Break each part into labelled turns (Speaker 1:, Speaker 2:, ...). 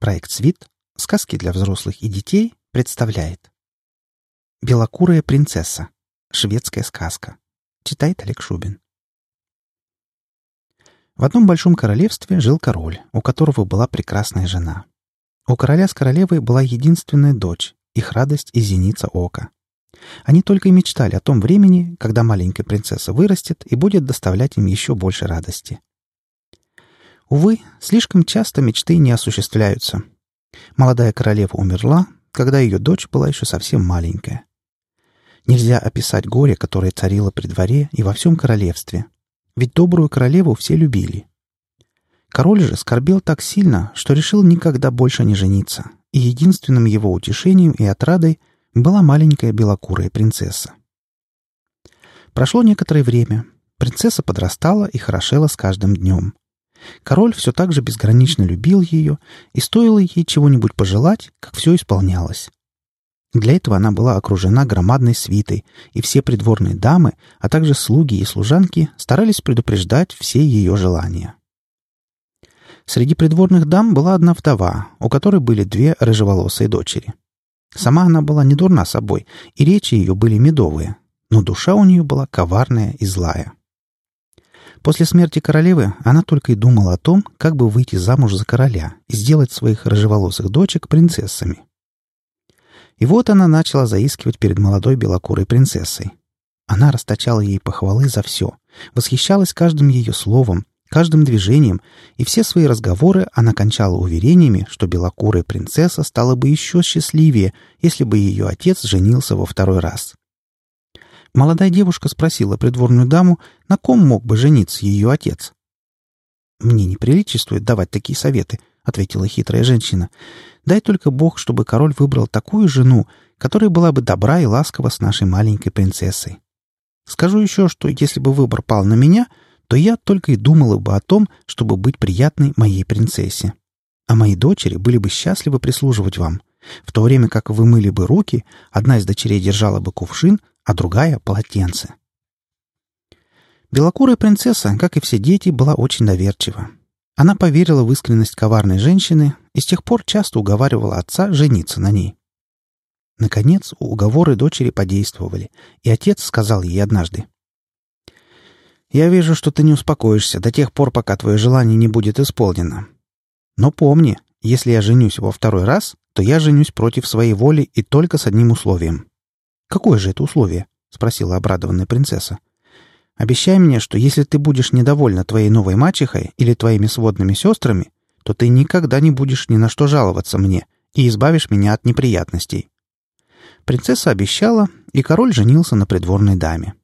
Speaker 1: Проект «Свит. Сказки для взрослых и детей» представляет «Белокурая принцесса. Шведская сказка». Читает Олег Шубин. В одном большом королевстве жил король, у которого была прекрасная жена. У короля с королевой была единственная дочь, их радость и зеница ока. Они только и мечтали о том времени, когда маленькая принцесса вырастет и будет доставлять им еще больше радости. Увы, слишком часто мечты не осуществляются. Молодая королева умерла, когда ее дочь была еще совсем маленькая. Нельзя описать горе, которое царило при дворе и во всем королевстве. Ведь добрую королеву все любили. Король же скорбел так сильно, что решил никогда больше не жениться, и единственным его утешением и отрадой была маленькая белокурая принцесса. Прошло некоторое время. Принцесса подрастала и хорошела с каждым днем. Король все так же безгранично любил ее, и стоило ей чего-нибудь пожелать, как все исполнялось. Для этого она была окружена громадной свитой, и все придворные дамы, а также слуги и служанки старались предупреждать все ее желания. Среди придворных дам была одна вдова, у которой были две рыжеволосые дочери. Сама она была не дурна собой, и речи ее были медовые, но душа у нее была коварная и злая. После смерти королевы она только и думала о том, как бы выйти замуж за короля и сделать своих рыжеволосых дочек принцессами. И вот она начала заискивать перед молодой белокурой принцессой. Она расточала ей похвалы за все, восхищалась каждым ее словом, каждым движением, и все свои разговоры она кончала уверениями, что белокурая принцесса стала бы еще счастливее, если бы ее отец женился во второй раз. Молодая девушка спросила придворную даму, на ком мог бы жениться ее отец. «Мне не давать такие советы», — ответила хитрая женщина. «Дай только Бог, чтобы король выбрал такую жену, которая была бы добра и ласкова с нашей маленькой принцессой. Скажу еще, что если бы выбор пал на меня, то я только и думала бы о том, чтобы быть приятной моей принцессе. А мои дочери были бы счастливы прислуживать вам. В то время как вы мыли бы руки, одна из дочерей держала бы кувшин, а другая — полотенце. Белокурая принцесса, как и все дети, была очень доверчива. Она поверила в искренность коварной женщины и с тех пор часто уговаривала отца жениться на ней. Наконец, уговоры дочери подействовали, и отец сказал ей однажды. «Я вижу, что ты не успокоишься до тех пор, пока твое желание не будет исполнено. Но помни, если я женюсь во второй раз, то я женюсь против своей воли и только с одним условием. «Какое же это условие?» — спросила обрадованная принцесса. «Обещай мне, что если ты будешь недовольна твоей новой мачехой или твоими сводными сестрами, то ты никогда не будешь ни на что жаловаться мне и избавишь меня от неприятностей». Принцесса обещала, и король женился на придворной даме.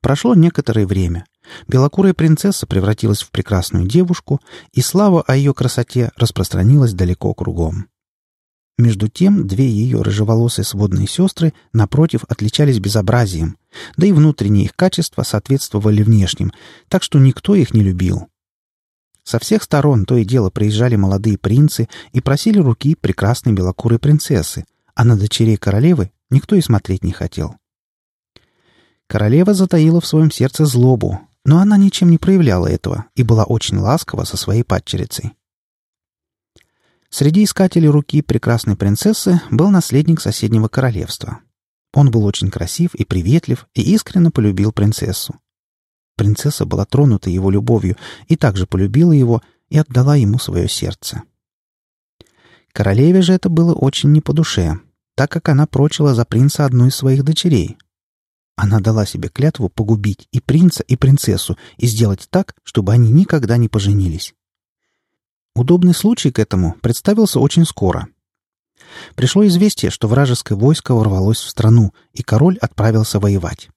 Speaker 1: Прошло некоторое время. Белокурая принцесса превратилась в прекрасную девушку, и слава о ее красоте распространилась далеко кругом. Между тем, две ее рыжеволосые сводные сестры, напротив, отличались безобразием, да и внутренние их качества соответствовали внешним, так что никто их не любил. Со всех сторон то и дело приезжали молодые принцы и просили руки прекрасной белокурой принцессы, а на дочерей королевы никто и смотреть не хотел. Королева затаила в своем сердце злобу, но она ничем не проявляла этого и была очень ласкова со своей падчерицей. Среди искателей руки прекрасной принцессы был наследник соседнего королевства. Он был очень красив и приветлив и искренне полюбил принцессу. Принцесса была тронута его любовью и также полюбила его и отдала ему свое сердце. Королеве же это было очень не по душе, так как она прочила за принца одну из своих дочерей. Она дала себе клятву погубить и принца, и принцессу и сделать так, чтобы они никогда не поженились. Удобный случай к этому представился очень скоро. Пришло известие, что вражеское войско ворвалось в страну, и король отправился воевать.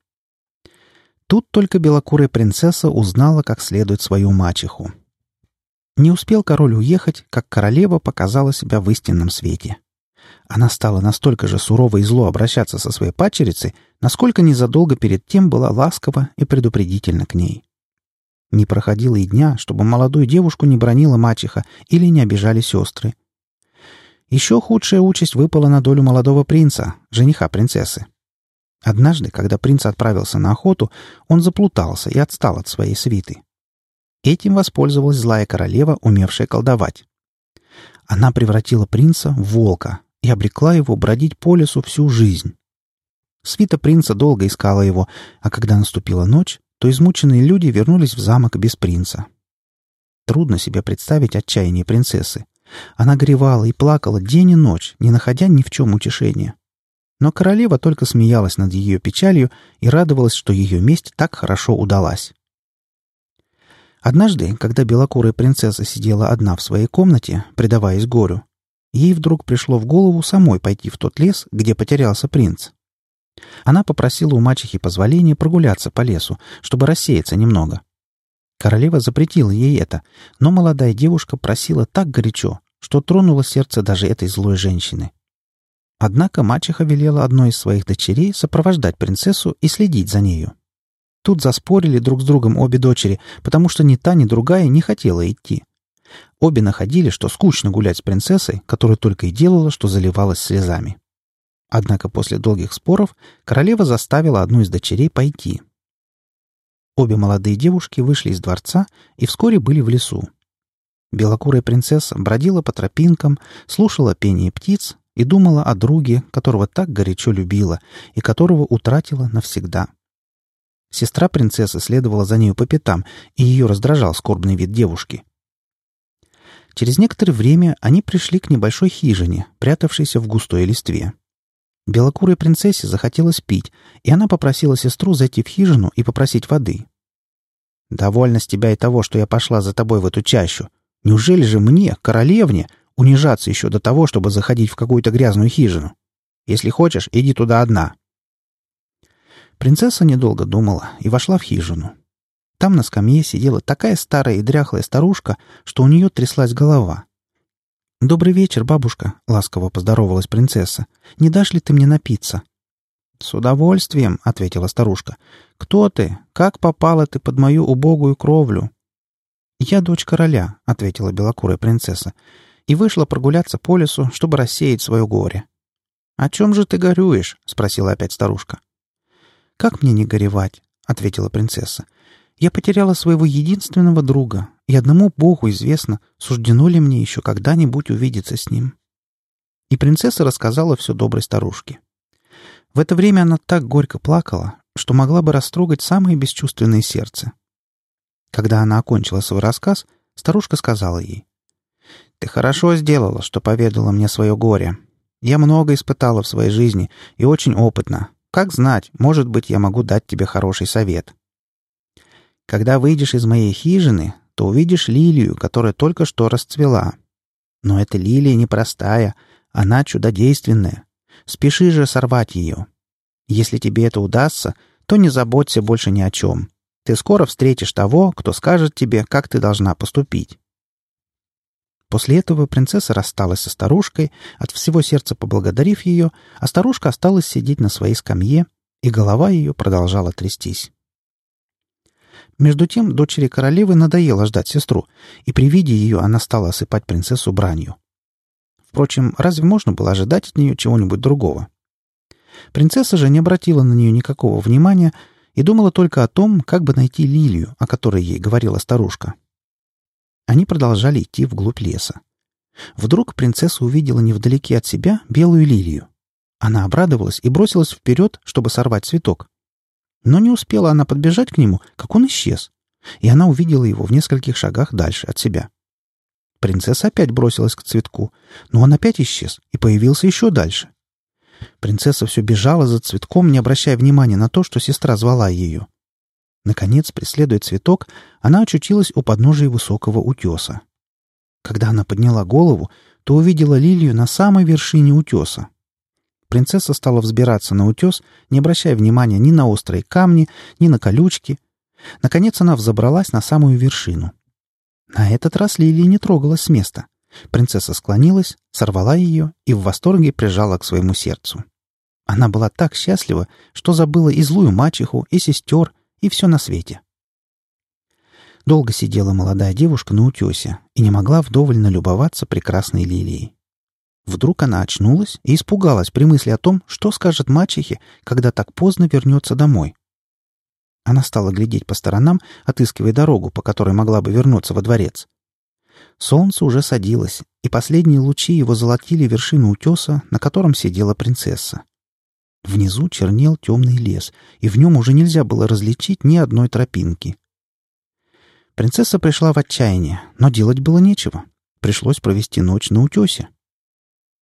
Speaker 1: Тут только белокурая принцесса узнала как следует свою мачеху. Не успел король уехать, как королева показала себя в истинном свете. Она стала настолько же сурово и зло обращаться со своей падчерицей, насколько незадолго перед тем была ласкова и предупредительна к ней. Не проходило и дня, чтобы молодую девушку не бронила мачеха или не обижали сестры. Еще худшая участь выпала на долю молодого принца, жениха принцессы. Однажды, когда принц отправился на охоту, он заплутался и отстал от своей свиты. Этим воспользовалась злая королева, умевшая колдовать. Она превратила принца в волка и обрекла его бродить по лесу всю жизнь. Свита принца долго искала его, а когда наступила ночь, то измученные люди вернулись в замок без принца. Трудно себе представить отчаяние принцессы. Она горевала и плакала день и ночь, не находя ни в чем утешения. Но королева только смеялась над ее печалью и радовалась, что ее месть так хорошо удалась. Однажды, когда белокурая принцесса сидела одна в своей комнате, предаваясь горю, ей вдруг пришло в голову самой пойти в тот лес, где потерялся принц. Она попросила у мачехи позволения прогуляться по лесу, чтобы рассеяться немного. Королева запретила ей это, но молодая девушка просила так горячо, что тронуло сердце даже этой злой женщины. Однако мачеха велела одной из своих дочерей сопровождать принцессу и следить за нею. Тут заспорили друг с другом обе дочери, потому что ни та, ни другая не хотела идти. Обе находили, что скучно гулять с принцессой, которая только и делала, что заливалась слезами. Однако после долгих споров королева заставила одну из дочерей пойти. Обе молодые девушки вышли из дворца и вскоре были в лесу. Белокурая принцесса бродила по тропинкам, слушала пение птиц и думала о друге, которого так горячо любила и которого утратила навсегда. Сестра принцессы следовала за нею по пятам, и ее раздражал скорбный вид девушки. Через некоторое время они пришли к небольшой хижине, прятавшейся в густой листве. Белокурой принцессе захотелось пить, и она попросила сестру зайти в хижину и попросить воды. «Довольно с тебя и того, что я пошла за тобой в эту чащу. Неужели же мне, королевне, унижаться еще до того, чтобы заходить в какую-то грязную хижину? Если хочешь, иди туда одна». Принцесса недолго думала и вошла в хижину. Там на скамье сидела такая старая и дряхлая старушка, что у нее тряслась голова. «Добрый вечер, бабушка», — ласково поздоровалась принцесса. «Не дашь ли ты мне напиться?» «С удовольствием», — ответила старушка. «Кто ты? Как попала ты под мою убогую кровлю?» «Я дочь короля», — ответила белокурая принцесса, и вышла прогуляться по лесу, чтобы рассеять свое горе. «О чем же ты горюешь?» — спросила опять старушка. «Как мне не горевать?» — ответила принцесса. Я потеряла своего единственного друга, и одному Богу известно, суждено ли мне еще когда-нибудь увидеться с ним. И принцесса рассказала все доброй старушке. В это время она так горько плакала, что могла бы растрогать самое бесчувственное сердце. Когда она окончила свой рассказ, старушка сказала ей. «Ты хорошо сделала, что поведала мне свое горе. Я много испытала в своей жизни и очень опытна. Как знать, может быть, я могу дать тебе хороший совет. Когда выйдешь из моей хижины, то увидишь лилию, которая только что расцвела. Но эта лилия непростая, она чудодейственная. Спеши же сорвать ее. Если тебе это удастся, то не заботься больше ни о чем. Ты скоро встретишь того, кто скажет тебе, как ты должна поступить. После этого принцесса рассталась со старушкой, от всего сердца поблагодарив ее, а старушка осталась сидеть на своей скамье, и голова ее продолжала трястись. Между тем дочери королевы надоело ждать сестру, и при виде ее она стала осыпать принцессу бранью. Впрочем, разве можно было ожидать от нее чего-нибудь другого? Принцесса же не обратила на нее никакого внимания и думала только о том, как бы найти лилию, о которой ей говорила старушка. Они продолжали идти вглубь леса. Вдруг принцесса увидела невдалеке от себя белую лилию. Она обрадовалась и бросилась вперед, чтобы сорвать цветок. Но не успела она подбежать к нему, как он исчез, и она увидела его в нескольких шагах дальше от себя. Принцесса опять бросилась к цветку, но он опять исчез и появился еще дальше. Принцесса все бежала за цветком, не обращая внимания на то, что сестра звала ее. Наконец, преследуя цветок, она очутилась у подножия высокого утеса. Когда она подняла голову, то увидела лилию на самой вершине утеса. Принцесса стала взбираться на утес, не обращая внимания ни на острые камни, ни на колючки. Наконец она взобралась на самую вершину. На этот раз лилия не трогалась с места. Принцесса склонилась, сорвала ее и в восторге прижала к своему сердцу. Она была так счастлива, что забыла и злую мачеху, и сестер, и все на свете. Долго сидела молодая девушка на утесе и не могла вдоволь налюбоваться прекрасной лилией. Вдруг она очнулась и испугалась при мысли о том, что скажет мачехе, когда так поздно вернется домой. Она стала глядеть по сторонам, отыскивая дорогу, по которой могла бы вернуться во дворец. Солнце уже садилось, и последние лучи его золотили вершину утеса, на котором сидела принцесса. Внизу чернел темный лес, и в нем уже нельзя было различить ни одной тропинки. Принцесса пришла в отчаяние, но делать было нечего. Пришлось провести ночь на утесе.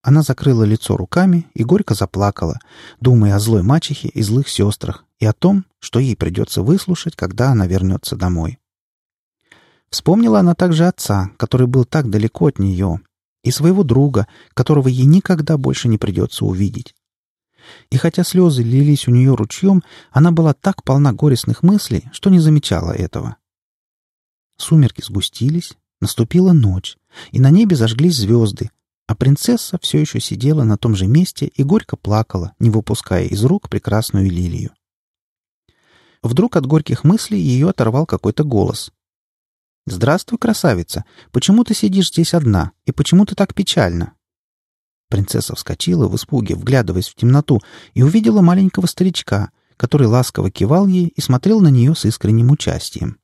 Speaker 1: Она закрыла лицо руками и горько заплакала, думая о злой мачехе и злых сестрах и о том, что ей придется выслушать, когда она вернется домой. Вспомнила она также отца, который был так далеко от нее, и своего друга, которого ей никогда больше не придется увидеть. И хотя слезы лились у нее ручьем, она была так полна горестных мыслей, что не замечала этого. Сумерки сгустились, наступила ночь, и на небе зажглись звезды, а принцесса все еще сидела на том же месте и горько плакала, не выпуская из рук прекрасную лилию. Вдруг от горьких мыслей ее оторвал какой-то голос. «Здравствуй, красавица! Почему ты сидишь здесь одна? И почему ты так печальна?» Принцесса вскочила в испуге, вглядываясь в темноту, и увидела маленького старичка, который ласково кивал ей и смотрел на нее с искренним участием.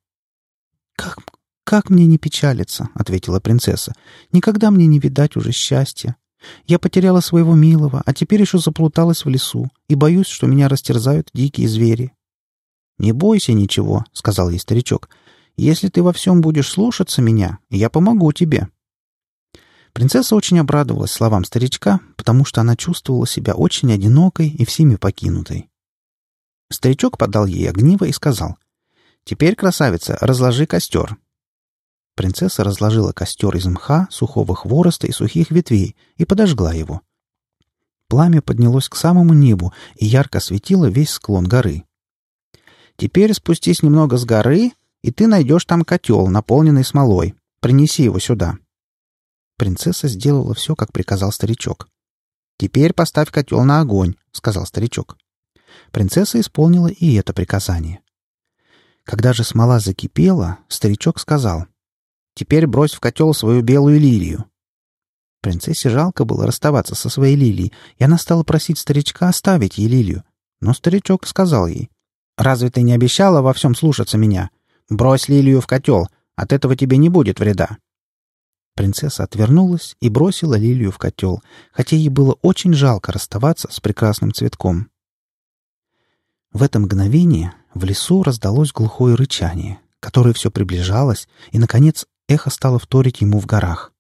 Speaker 1: «Как, как мне не печалиться?» — ответила принцесса. «Никогда мне не видать уже счастья. Я потеряла своего милого, а теперь еще заплуталась в лесу и боюсь, что меня растерзают дикие звери». «Не бойся ничего», — сказал ей старичок. Если ты во всем будешь слушаться меня, я помогу тебе». Принцесса очень обрадовалась словам старичка, потому что она чувствовала себя очень одинокой и всеми покинутой. Старичок подал ей огниво и сказал, «Теперь, красавица, разложи костер». Принцесса разложила костер из мха, сухого хвороста и сухих ветвей и подожгла его. Пламя поднялось к самому небу и ярко светило весь склон горы. «Теперь спустись немного с горы и ты найдешь там котел, наполненный смолой. Принеси его сюда». Принцесса сделала все, как приказал старичок. «Теперь поставь котел на огонь», — сказал старичок. Принцесса исполнила и это приказание. Когда же смола закипела, старичок сказал, «Теперь брось в котел свою белую лилию». Принцессе жалко было расставаться со своей лилией, и она стала просить старичка оставить ей лилию. Но старичок сказал ей, «Разве ты не обещала во всем слушаться меня? Брось лилию в котел, от этого тебе не будет вреда». Принцесса отвернулась и бросила лилию в котел, хотя ей было очень жалко расставаться с прекрасным цветком. В это мгновение в лесу раздалось глухое рычание, которое все приближалось, и, наконец, эхо стало вторить ему в горах.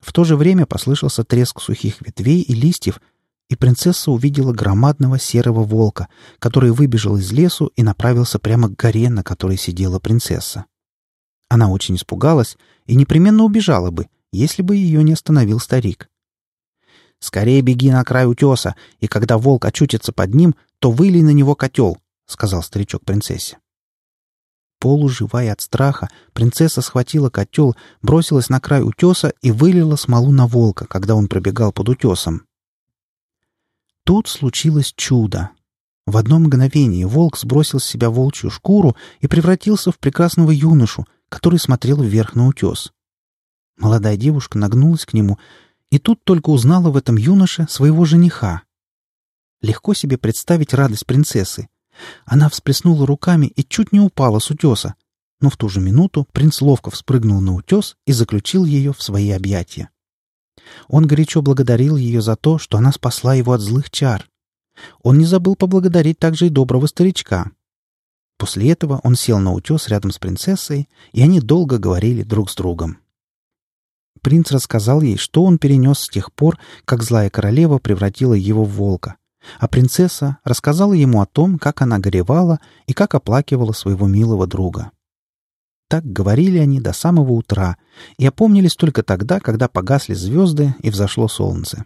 Speaker 1: В то же время послышался треск сухих ветвей и листьев, и принцесса увидела громадного серого волка, который выбежал из лесу и направился прямо к горе, на которой сидела принцесса. Она очень испугалась и непременно убежала бы, если бы ее не остановил старик. «Скорее беги на край утеса, и когда волк очутится под ним, то вылей на него котел», — сказал старичок принцессе. Полуживая от страха, принцесса схватила котел, бросилась на край утеса и вылила смолу на волка, когда он пробегал под утесом. Тут случилось чудо. В одно мгновение волк сбросил с себя волчью шкуру и превратился в прекрасного юношу, который смотрел вверх на утес. Молодая девушка нагнулась к нему и тут только узнала в этом юноше своего жениха. Легко себе представить радость принцессы. Она всплеснула руками и чуть не упала с утеса, но в ту же минуту принц ловко вспрыгнул на утес и заключил ее в свои объятия. Он горячо благодарил ее за то, что она спасла его от злых чар. Он не забыл поблагодарить также и доброго старичка. После этого он сел на утес рядом с принцессой, и они долго говорили друг с другом. Принц рассказал ей, что он перенес с тех пор, как злая королева превратила его в волка, а принцесса рассказала ему о том, как она горевала и как оплакивала своего милого друга. Так говорили они до самого утра и опомнились только тогда, когда погасли звезды и взошло солнце.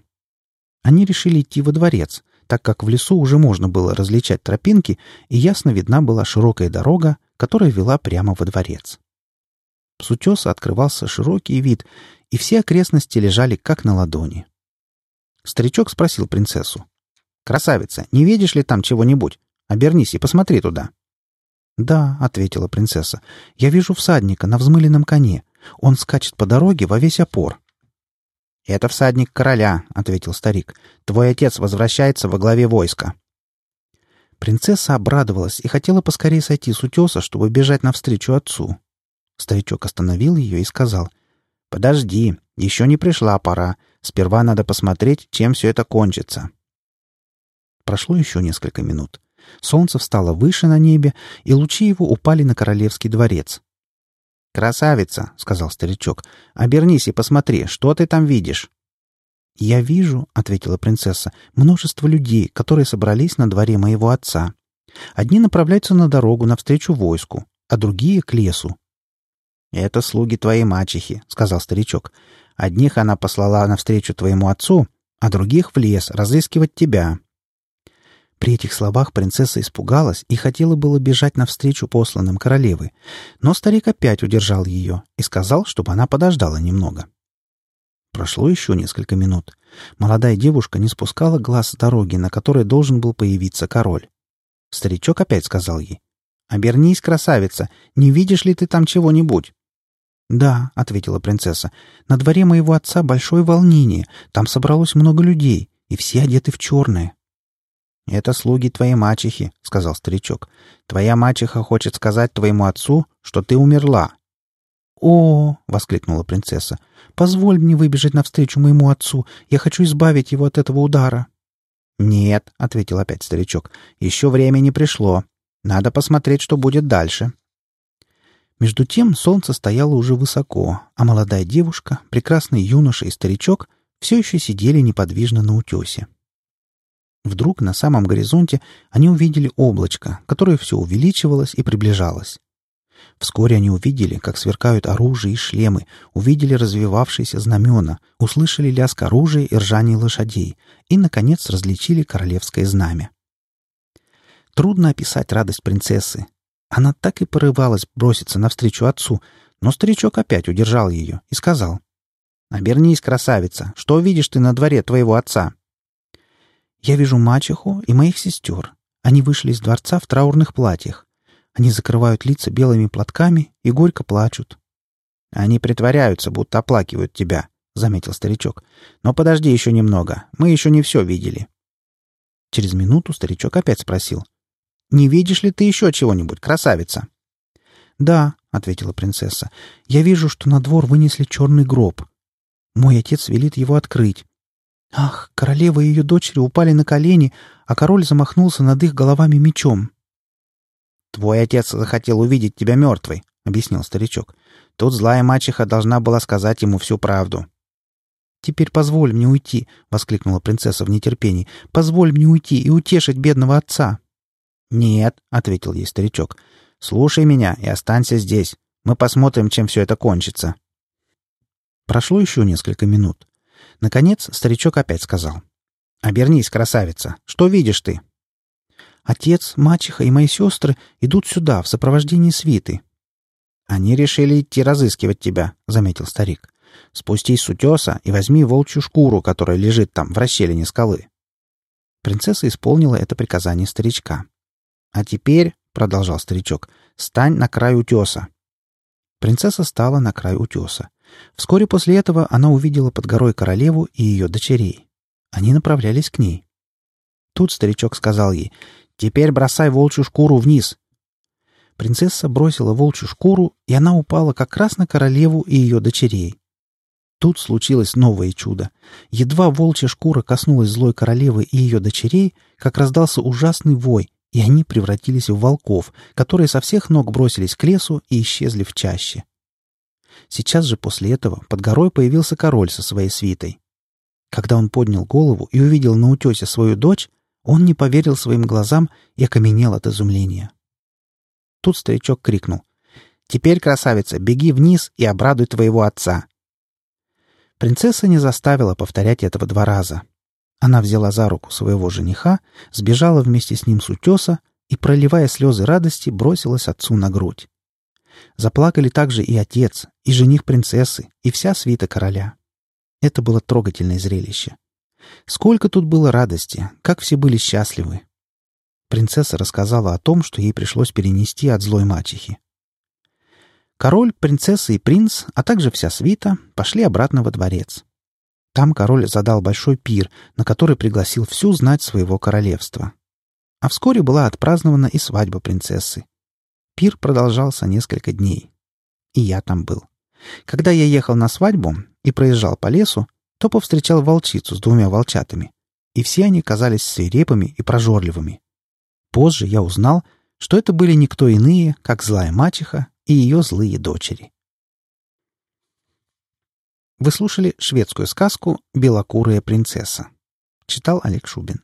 Speaker 1: Они решили идти во дворец, так как в лесу уже можно было различать тропинки, и ясно видна была широкая дорога, которая вела прямо во дворец. С утеса открывался широкий вид, и все окрестности лежали как на ладони. Старичок спросил принцессу. «Красавица, не видишь ли там чего-нибудь? Обернись и посмотри туда». «Да», — ответила принцесса, — «я вижу всадника на взмыленном коне. Он скачет по дороге во весь опор». «Это всадник короля», — ответил старик. «Твой отец возвращается во главе войска». Принцесса обрадовалась и хотела поскорее сойти с утеса, чтобы бежать навстречу отцу. Старичок остановил ее и сказал, «Подожди, еще не пришла пора. Сперва надо посмотреть, чем все это кончится». Прошло еще несколько минут. Солнце встало выше на небе, и лучи его упали на королевский дворец. «Красавица!» — сказал старичок. «Обернись и посмотри, что ты там видишь?» «Я вижу», — ответила принцесса, — «множество людей, которые собрались на дворе моего отца. Одни направляются на дорогу навстречу войску, а другие — к лесу. «Это слуги твоей мачехи», — сказал старичок. «Одних она послала навстречу твоему отцу, а других в лес разыскивать тебя». При этих словах принцесса испугалась и хотела было бежать навстречу посланным королевы, но старик опять удержал ее и сказал, чтобы она подождала немного. Прошло еще несколько минут. Молодая девушка не спускала глаз с дороги, на которой должен был появиться король. Старичок опять сказал ей. «Обернись, красавица! Не видишь ли ты там чего-нибудь?» «Да», — ответила принцесса, — «на дворе моего отца большое волнение. Там собралось много людей, и все одеты в черное». «Это слуги твоей мачехи», — сказал старичок. «Твоя мачеха хочет сказать твоему отцу, что ты умерла». «О!» — воскликнула принцесса. «Позволь мне выбежать навстречу моему отцу. Я хочу избавить его от этого удара». «Нет», — ответил опять старичок. «Еще время не пришло. Надо посмотреть, что будет дальше». Между тем солнце стояло уже высоко, а молодая девушка, прекрасный юноша и старичок все еще сидели неподвижно на утесе. Вдруг на самом горизонте они увидели облачко, которое все увеличивалось и приближалось. Вскоре они увидели, как сверкают оружие и шлемы, увидели развивавшиеся знамена, услышали лязг оружия и ржание лошадей и, наконец, различили королевское знамя. Трудно описать радость принцессы, она так и порывалась броситься навстречу отцу, но старичок опять удержал ее и сказал. «Обернись, красавица! Что видишь ты на дворе твоего отца?» «Я вижу мачеху и моих сестер. Они вышли из дворца в траурных платьях. Они закрывают лица белыми платками и горько плачут». «Они притворяются, будто оплакивают тебя», — заметил старичок. «Но подожди еще немного. Мы еще не все видели». Через минуту старичок опять спросил. Не видишь ли ты еще чего-нибудь, красавица?» «Да», — ответила принцесса, — «я вижу, что на двор вынесли черный гроб. Мой отец велит его открыть. Ах, королева и ее дочери упали на колени, а король замахнулся над их головами мечом». «Твой отец захотел увидеть тебя мертвой», — объяснил старичок. «Тут злая мачеха должна была сказать ему всю правду». «Теперь позволь мне уйти», — воскликнула принцесса в нетерпении. «Позволь мне уйти и утешить бедного отца». «Нет», — ответил ей старичок. «Слушай меня и останься здесь. Мы посмотрим, чем все это кончится». Прошло еще несколько минут. Наконец старичок опять сказал. «Обернись, красавица. Что видишь ты?» «Отец, мачеха и мои сестры идут сюда в сопровождении свиты». «Они решили идти разыскивать тебя», — заметил старик. «Спустись с утеса и возьми волчью шкуру, которая лежит там, в расщелине скалы». Принцесса исполнила это приказание старичка. «А теперь», — продолжал старичок, — «стань на край утеса». Принцесса стала на край утеса. Вскоре после этого она увидела под горой королеву и ее дочерей. Они направлялись к ней. Тут старичок сказал ей, «Теперь бросай волчью шкуру вниз». Принцесса бросила волчью шкуру, и она упала как раз на королеву и ее дочерей. Тут случилось новое чудо. Едва волчья шкура коснулась злой королевы и ее дочерей, как раздался ужасный вой, и они превратились в волков, которые со всех ног бросились к лесу и исчезли в чаще. Сейчас же после этого под горой появился король со своей свитой. Когда он поднял голову и увидел на утесе свою дочь, он не поверил своим глазам и окаменел от изумления. Тут старичок крикнул. «Теперь, красавица, беги вниз и обрадуй твоего отца!» Принцесса не заставила повторять этого два раза. Она взяла за руку своего жениха, сбежала вместе с ним с утеса и, проливая слезы радости, бросилась отцу на грудь. Заплакали также и отец, и жених принцессы, и вся свита короля. Это было трогательное зрелище. Сколько тут было радости, как все были счастливы. Принцесса рассказала о том, что ей пришлось перенести от злой мачехи. Король, принцесса и принц, а также вся свита пошли обратно во дворец. Там король задал большой пир, на который пригласил всю знать своего королевства. А вскоре была отпразднована и свадьба принцессы. Пир продолжался несколько дней. И я там был. Когда я ехал на свадьбу и проезжал по лесу, то повстречал волчицу с двумя волчатами, и все они казались свирепыми и прожорливыми. Позже я узнал, что это были никто иные, как злая мачеха и ее злые дочери. Вы слушали шведскую сказку «Белокурая принцесса». Читал Олег Шубин.